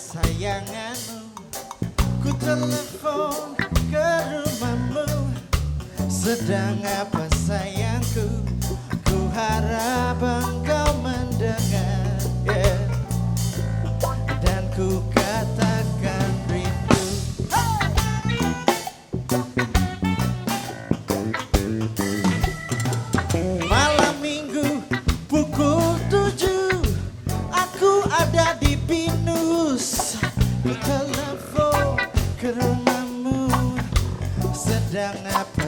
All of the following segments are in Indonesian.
Kesayanganmu. Ku telepon ke rumahmu. Sedang apa sayangku? Ku harap engkau mendengar yeah. Dan ku katakan rindu. Malam minggu pukul tujuh Aku ada di Pinus Sedang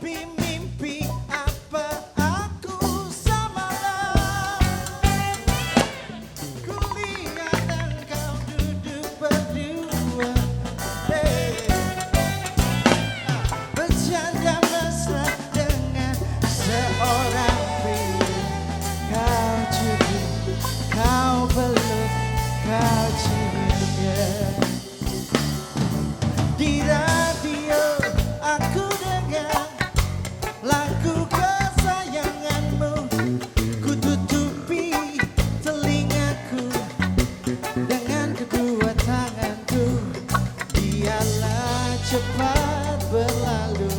be cepat berlalu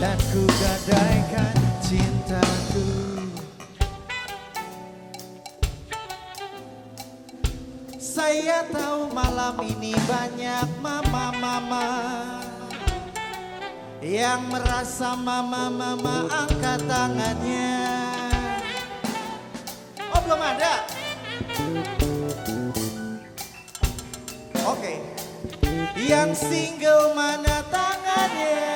Dan ku gadaikan cintaku Saya tahu malam ini banyak mama-mama Yang merasa mama-mama angkat tangannya Oh belum ada? Yang single mana tangannya?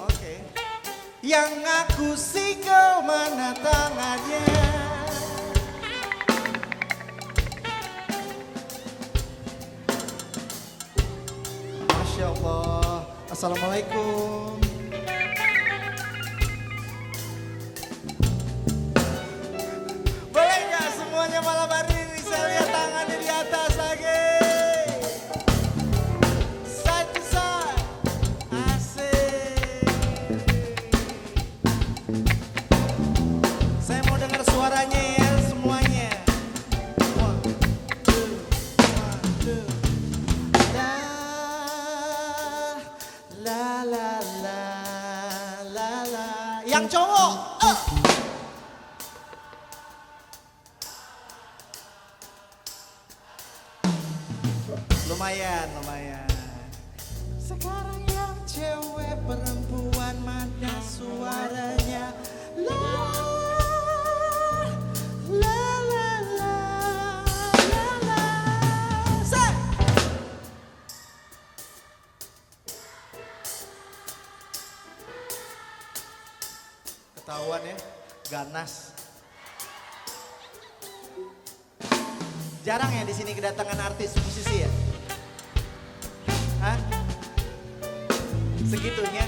Oke Yang ngaku single mana tangannya? Masya Allah Assalamualaikum malam hari ini saya lihat tangannya di atas lagi Saya mau dengar suaranya ya semuanya. La, la, la, la, la. Yang cowok eh. Lumayan, lumayan Sekarang yang cewek perempuan mana suaranya La La la la la la Say! Ketahuan ya, ganas. Jarang ya di sini kedatangan artis musisi ya? Hah? Segitunya?